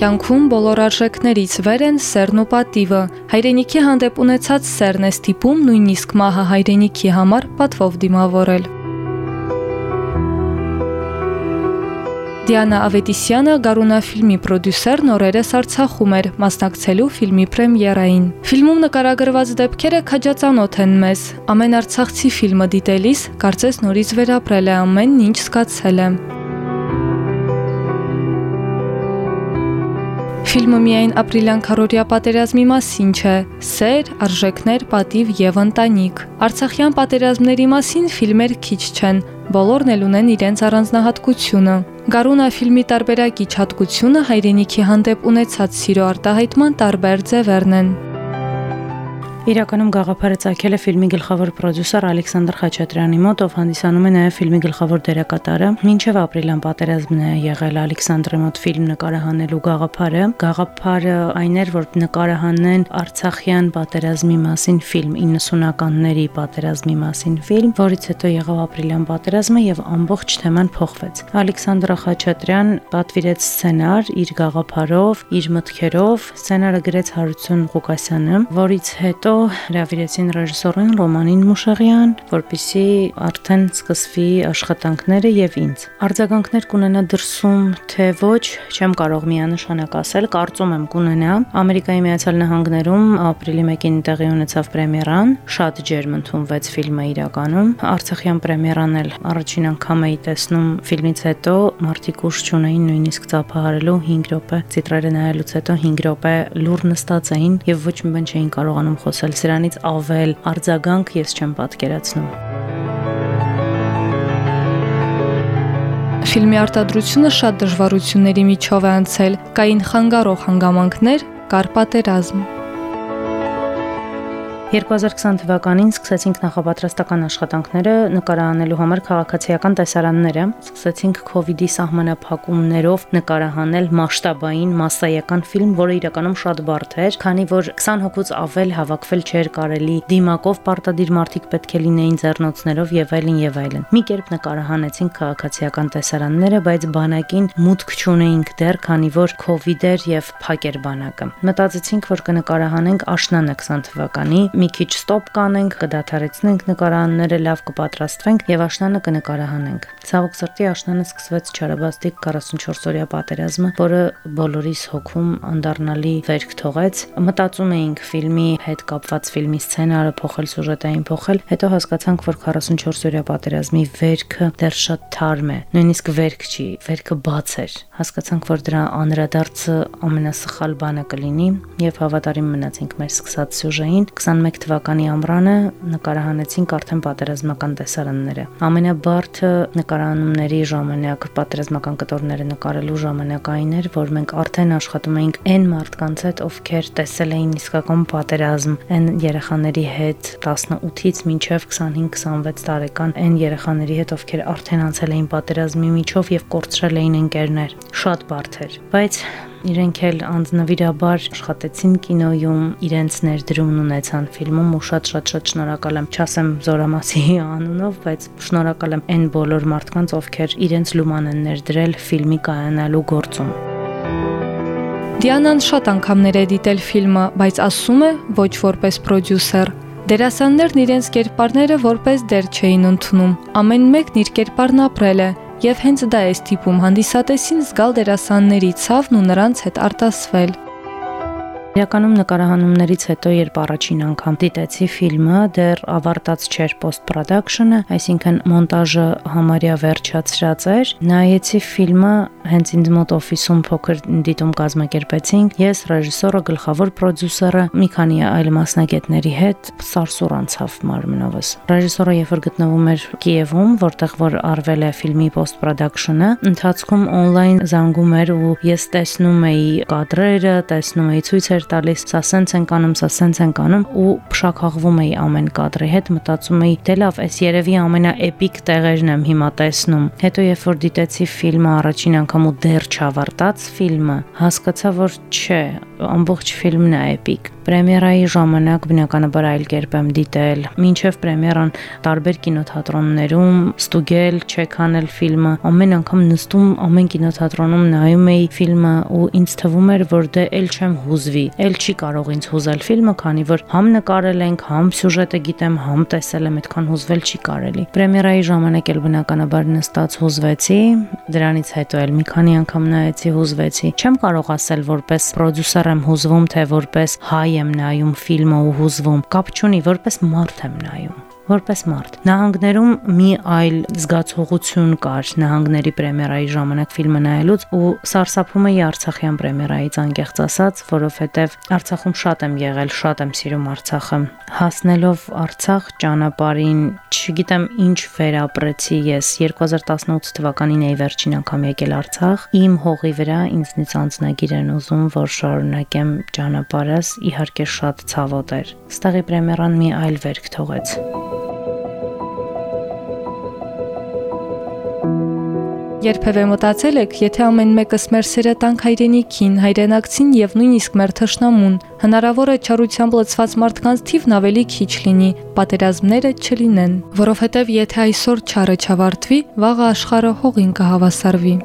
Կյանքում բոլոր արժեքներից վեր են սերն ու պատիվը։ Հայրենիքի հանդեպ ունեցած սերն է ստիպում նույնիսկ մահը հայրենիքի համար պատվով դիմավորել։ Դիանա Ավետիսյանը Գարունա ֆիլմի պրոդյուսերն օրերս Արցախում էր, մասնակցելու ֆիլմի պրեմիերային։ Ֆիլմում նկարագրված դեպքերը քաջածանոթ են մեզ։ Ամեն արցախցի ֆիլմը դիտելիս կարծես նորից վերապրել է ամեն ինչ զգացել է։ Ֆիլմը միայն ապրիլյան քարորիա պատերազմի մասին չէ՝ սեր, արժեքներ, պատիվ եւ ընտանիք։ Արցախյան պատերազմների մասին ֆիլմեր քիչ չեն, բոլորն էլ ունեն իրենց առանձնահատկությունը։ Գարունա ֆիլմի տարբերակիչ հատկությունը հայրենիքի հանդեպ ունեցած սիրո արտահայտման տարբեր ձևերն են։ Իրականում գաղափարը ցակել է ֆիլմի գլխավոր պրոդյուսեր Ալեքսանդր Խաչատրյանի մոտ, ով հանդիսանում է նաև ֆիլմի գլխավոր դերակատարը։ Մինչև ապրիլյան պատերազմն է եղել Ալեքսանդրի մոտ ֆիլմ նկարահանելու գաղափարը։ Գաղափարը այն էր, որ նկարահանեն Արցախյան պատերազմի մասին ֆիլմ, 90-ականների պատերազմի մասին ֆիլմ, որից հետո եղավ ապրիլյան պատերազմը եւ ամբողջ թեման փոխվեց։ Ալեքսանդր Խաչատրյան պատվիրեց սցենար իր գաղափարով, իր մտքերով, սցենարը գրեց Հարություն Ղուկասյանը, որից հետո հետո հրավիրեցին ռեժիսորին Ռոմանին Մուշեղյան, որպիսի արդեն սկսվի աշխատանքները եւ ինձ։ Արձագանքներ կունենա դրսում, թե ոչ, չեմ կարող միանշանակ ասել, կարծում եմ կունենա։ Ամերիկայի Միացյալ Նահանգներում ապրիլի 1-ին տեղի ունեցավ պրեմիերան, շատ ջերմ ընդունվեց ֆիլմը իրականում։ Արցախյան պրեմիերան էլ առաջին անգամ էի տեսնում ֆիլմից հետո մարդիկ ուշ չունեին նույնիսկ ծափահարելու 5 րոպե, տիտրերը նայելուց հետո 5 րոպե լուր նստած էին եւ ոչ մի բան չէին կարողանում խոսել խոսել, սրանից ավել արձագանք ես չեմ պատկերացնում։ Ֆիլմի արտադրությունը շատ դժվարությունների միջով է անցել, կային խանգարող հանգամանքներ, կար պատերազմ։ 2020 թվականին սկսեցինք նախապատրաստական աշխատանքները նկարահանելու համար քաղաքացիական տեսարանները, սկսեցինք իդի սահմանափակումներով նկարահանել մասշտաբային massայական ֆիլմ, որը իրականում շատ բարդ էր, քանի որ 20 հոգուց ավել հավաքվել չէր կարելի, դիմակով պարտադիր մարդիկ պետք է լինեին ձեռնոցներով եւ այլն եւ այլն։ Մի կերպ նկարահանեցինք քաղաքացիական տեսարանները, բայց բանակին մուտք չունեինք դեռ, քանի որ իդ էր եւ փակ էր բանակը։ Մտածեցինք, որ կնկարահանենք աշնանը 20 թվականի մի քիչ ստոպ կանենք, կդադարեցնենք նկարանները, լավ կպատրաստվենք եւ աշնանը կնկարահանենք։ Ցավոք սրտի աշնանը սկսվեց Չարաբաստիկ 44-օրյա պատերազմը, որը բոլորիս հոգում անդառնալի վերք թողեց։ Մտածում էինք ֆիլմի հետ կապված ֆիլմի սցենարը փոխել, սյուժետային փոխել, հետո հասկացանք, որ 44-օրյա պատերազմի վերքը դեռ շատ թարմ է։ Նույնիսկ վերք չի, վերքը բաց էր։ Հասկացանք, որ դրա անդրադարձը ամենասխալ բանը կլինի եւ հավատարիմ մնացինք մեր սկսած սյուժեին 21 2021 թվականի ամռանը նկարահանեցինք արդեն պատերազմական տեսարանները։ Ամենաբարդը նկարահանումների ժամանակ պատերազմական կտորները նկարելու ժամանակ այն էր, որ մենք արդեն աշխատում էինք այն մարդկանց հետ, ովքեր տեսել էին իսկական պատերազմ, այն երեխաների հետ 18-ից մինչև 25-26 տարեկան այն երեխաների հետ, ովքեր արդեն անցել էին պատերազմի միջով եւ կորցրել էին ընկերներ։ Շատ բարդ էր, բայց Իրենք էլ անձնվիրաբար աշխատեցին կինոյում, իրենց ներդրումն ունեցան ֆիլմում ու շատ-շատ շատ շնորհակալ եմ, չասեմ Զորամասի անունով, բայց շնորհակալ եմ այն բոլոր մարդկանց, ովքեր իրենց լուման են ներդրել ֆիլմի կայանալու գործում։ Դիանան շատ անգամներ է դիտել ֆիլմը, բայց ասում է ոչ որպես պրոդյուսեր։ Դերասաններն իրենց կերպարները որպես դեր չէին ընդունում։ Ամեն մեկն իր կերպարն ապրել է, եւ հենց դա է ստիպում հանդիսատեսին զգալ դերասանների ցավն ու նրանց հետ արտասվել։ Իրականում նկարահանումներից հետո, երբ առաջին անգամ դիտեցի ֆիլմը, դեռ ավարտած չէր post-production-ը, այսինքն մոնտաժը համարյա վերջացրած էր, նայեցի ֆիլմը հենց ինձ մոտ օֆիսում փոքր դիտում կազմակերպեցինք։ Ես, ռեժիսորը, գլխավոր պրոդյուսերը, մի քանի այլ մասնագետների հետ սարսուր անցավ մարմնովս։ Ռեժիսորը երբ որ գտնվում էր Կիևում, որտեղ որ արվել է ֆիլմի post-production-ը, ընթացքում on-line զանգում էր ու ես տեսնում էի կադրերը, տեսնում էի ցույցեր էր տալիս, սա սենց են կանում, սա սենց են կանում ու փշակաղվում էի ամեն կադրի հետ, մտածում էի, դե լավ, այս երևի ամենաէպիկ տեղերն եմ հիմա տեսնում։ Հետո երբ որ դիտեցի ֆիլմը առաջին անգամ ու դեռ չավարտած ֆիլմը, հասկացա, որ չէ, ամբողջ ֆիլմն է էպիկ։ Պրեմիերայի ժամանակ բնականաբար այլ կերպ եմ դիտել։ Մինչև պրեմիերան տարբեր կինոթատրոններում ստուգել, չեք անել ֆիլմը, ամեն անգամ նստում ամեն կինոթատրոնում նայում էի ֆիլմը ու ինձ թվում էր, որ դե ել չեմ հուզվի, ել չի կարող ինձ հուզել ֆիլմը, քանի որ համ նկարել ենք, համ սյուժետը գիտեմ, համ տեսել եմ, այդքան հուզվել չի կարելի։ Պրեմիերայի ժամանակ էլ բնականաբար նստած հուզվեցի, դրանից հետո էլ մի քանի անգամ նայեցի, հուզվեցի։ Չեմ կարող ասել որպես պրոդյուսեր եմ հուզվում, թե որպես հայ եմ նայում ֆիլմը ու հուզվում։ Կապ չունի, որպես մարդ եմ նայում որպես մարդ։ Նահանգներում մի այլ զգացողություն կար նահանգների պրեմիերայի ժամանակ ֆիլմը նայելուց ու սարսափում էի Արցախյան պրեմիերայից անկեղծ ասած, որովհետև Արցախում շատ եմ եղել, շատ եմ սիրում Արցախը։ Հասնելով Արցախ ճանապարհին, չգիտեմ ինչ վերապրեցի ես 2018 թվականին էի վերջին անգամ եկել Արցախ։ Իմ հողի վրա ինձնից անձնագիր են ուզում, որ շարունակեմ ճանապարհս, իհարկե շատ ցավոտ էր։ Ստեղի պրեմիերան մի այլ վերք թողեց։ Երբևէ մտածել եք, եթե ամեն մեկս մեր սերը տանք հայրենիքին, հայրենակցին եւ նույնիսկ մեր թշնամուն, հնարավոր է չարությամբ լցված մարդկանց թիվն ավելի քիչ լինի, պատերազմները չլինեն, որովհետեւ եթե այսօր չարը չավարտվի, վաղը աշխարհը հողին կհավասարվի։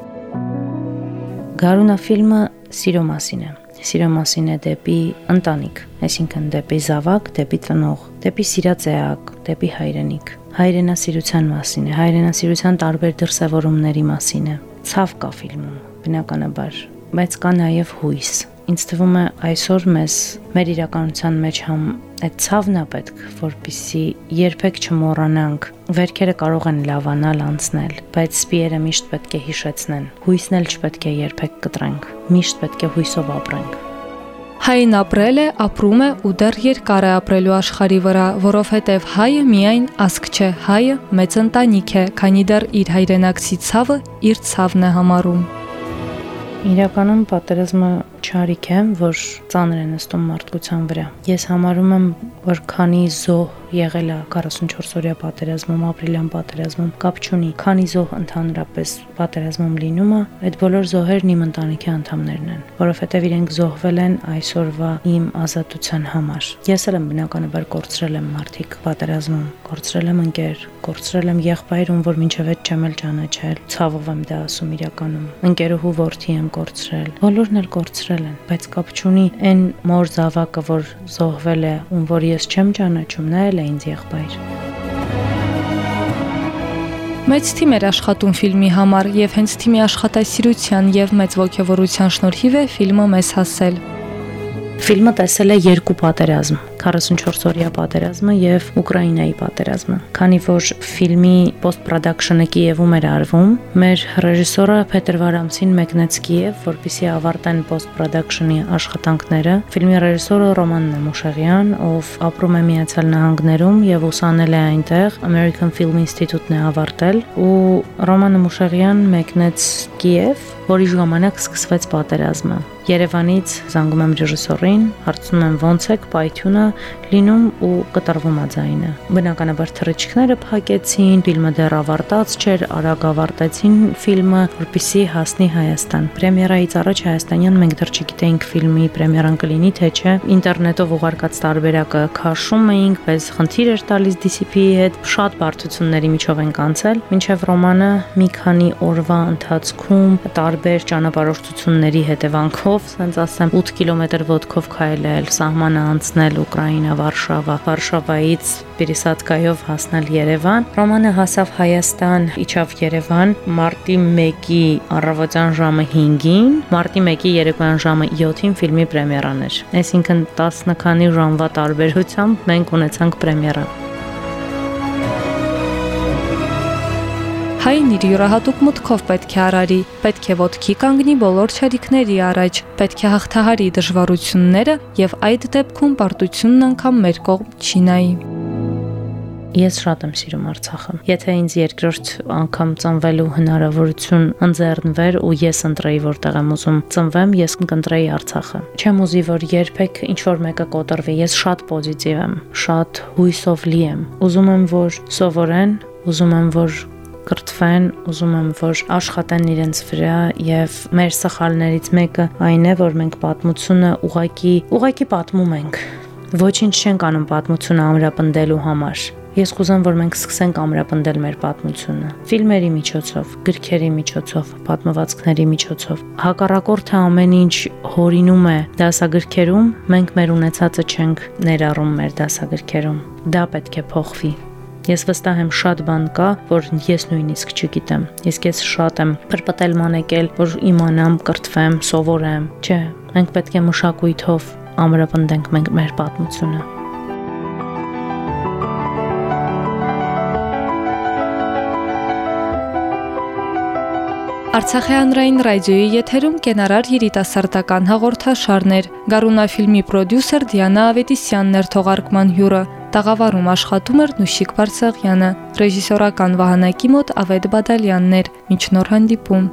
Գարունա ֆիլմը սիրո մասին է սիրո մասին է դեպի ընտանիք, այսինքն դեպի զավակ, դեպի ծնող, դեպի սիրած էակ, դեպի հայրենիք հայրենասիրության մասին է, հայրենասիրության տարբեր դրսևորումների մասին է։ Ցավ կա ֆիլմում, բնականաբար, բայց կա նաև հույս։ Ինձ թվում է այսօր մեզ մեր իրականության մեջ համ այդ ցավն է պետք, որpիսի երբեք չմոռանանք։ Վերքերը կարող են լավանալ, անցնել, բայց սպիերը միշտ պետք է հիշեցնեն։ Հույսն էլ չպետք է երբեք կտրենք։ Միշտ պետք է հույսով ապրենք։ Հայն ապրել է, ապրում է ու դեռ երկար է ապրելու աշխարի վրա, որովհետև հայը միայն ասկ չէ, հայը մեծ ընտանիք է, քանի դեռ իր հայրենակցի ցավը իր ցավն է համարում։ Իրականում պատերազմը չարիք է, որ ծանր է նստում մարդկության վրա։ Ես համարում եմ, որ քանի զոհ եղել է 44 օրյա պատերազմում, ապրիլյան պատերազմում, կապ չունի, քանի զոհ ընդհանրապես պատերազմում լինում է, այդ բոլոր զոհերն իմ ընտանիքի անդամներն են, որովհետև իրենք զոհվել են այսօրվա իմ ազատության համար։ Ես էլ եմ բնականաբար կորցրել եմ մարդիկ պատերազմում, կորցրել եմ ընկեր, կորցրել եմ եղբայր, ում որ մինչև այդ չեմ էլ ճանաչել։ Ցավով եմ դա ասում իրականում։ Ընկերուհու որդի եմ կորցրել։ Բոլորն էլ կորցրել են, բայց կապ չունի այն մոր զավակը, որ զոհվել է, ում որ ես չեմ ճանաչում, նա էլ է ինձ եղբայր։ Մեծ թիմ էր աշխատում ֆիլմի համար եւ հենց թիմի աշխատասիրության եւ մեծ ողջավորության շնորհիվ է ֆիլմը մեզ հասել։ Ֆիլմը տեսել է երկու պատերազմ՝ 44-օրյա պատերազմը եւ Ուկրաինայի պատերազմը։ Քանի որ ֆիլմի post-production-ը Կիևում էր արվում, մեր ռեժիսորը փետրվար ամսին մեկնեց Կիև, որպեսզի ավարտեն post-production-ի աշխատանքները։ Ֆիլմի ռեժիսորը Ռոման Նեմուշեղյան, ով ապրում է Միացյալ Նահանգներում եւ ուսանել է այնտեղ, American Film Institute-ն է ավարտել, ու Ռոման Նեմուշեղյան մեկնեց Կիև, որի ժամանակ սկսվեց պատերազմը։ Երևանից զանգում եմ ռեժիսորին, հարցնում եմ ոնց եք, պայթյունը լինում ու կտրվում է ձայնը։ Բնականաբար թռիչքները փակեցին, ֆիլմը դեռ ավարտած չէր, արագ ավարտեցին ֆիլմը, որպեսզի հասնի Հայաստան։ Պրեմիերայից առաջ հայաստանյան մենք դեռ չգիտեինք ֆիլմի պրեմիերան կլինի թե չէ։ Ինտերնետով ուղարկած տարբերակը քաշում էինք, բայց խնդիր էր տալիս DCP-ի հետ, շատ բարդությունների միջով ենք անցել, մինչև ռոմանը մի քանի օրվա ընթացքում տարբեր ճանապարհորդությունների հետևանքով, ասենց ասեմ, 8 կիլոմետր ոդկով քայլել, սահմանը անցնել Ուկրաինա, Վարշավա, Վարշավայից Պիրիսատկայով հասնել Երևան։ Ռոմանը հասավ Հայաստան, իջավ Երևան մարտի 1-ի առավոտյան ժամը 5-ին, մարտի 1-ի երեկոյան ժամը 7-ին ֆիլմի պրեմիերան էր։ Այսինքն 10 քանի ժամվա տարբերությամբ մենք ունեցանք պրեմիերան։ Հայն իր յուրահատուկ մտքով պետք է արարի, պետք է ոդքի կանգնի բոլոր չարիքների առաջ, պետք է հաղթահարի դժվարությունները եւ այդ դեպքում պարտությունն անգամ մեր կողմ չի նայի։ Ես շատ եմ սիրում Արցախը։ Եթե ինձ երկրորդ անգամ ծնվելու հնարավորություն ընձեռնվեր ու ես ընտրեի որտեղ եմ ուզում ծնվեմ, ես կընտրեի Արցախը։ Չեմ ուզի, որ երբեք ինչ որ մեկը կոտրվի։ Ես շատ պոզիտիվ եմ, շատ հույսով լի եմ։ Ուզում եմ, որ սովորեն, ուզում եմ, որ կրթվեն, ուզում եմ, որ աշխատեն իրենց վրա եւ մեր սխալներից մեկը այն է, որ մենք պատմությունը ուղակի ուղակի պատմում ենք։ Ոչինչ չենք անում պատմությունը ամրապնդելու համար Ես կուզեմ, որ մենք սկսենք ամրապնդել մեր պատմությունը։ Ֆիլմերի միջոցով, գրքերի միջոցով, պատմվածքների միջոցով։ Հակառակորդը ամեն ինչ հորինում է դասագրքերում, մենք մեր ունեցածը չենք ներառում մեր դասագրքերում։ Դա պետք է փոխվի։ Ես վստահ եմ շատ բան կա, որ ես նույնիսկ չգիտեմ։ Իսկ ես շատ եմ պրպտել մանեկել, որ իմանամ, կրթվեմ, սովորեմ։ Չէ, մենք պետք է մշակույթով ամրապնդենք մենք մեր պատմությունը։ Արցախի հանրային ռադիոյի եթերում կենարար երիտասարդական հաղորդաշարներ։ Գարունա ֆիլմի պրոդյուսեր Դիանա Ավետիսյանն էր թողարկման հյուրը։ Տաղավարում աշխատում էր Նուշիկ Բարսեղյանը, ռեժիսորական վահանակի մոտ Ավետ Բադալյանն էր։ Միջնոր հանդիպում։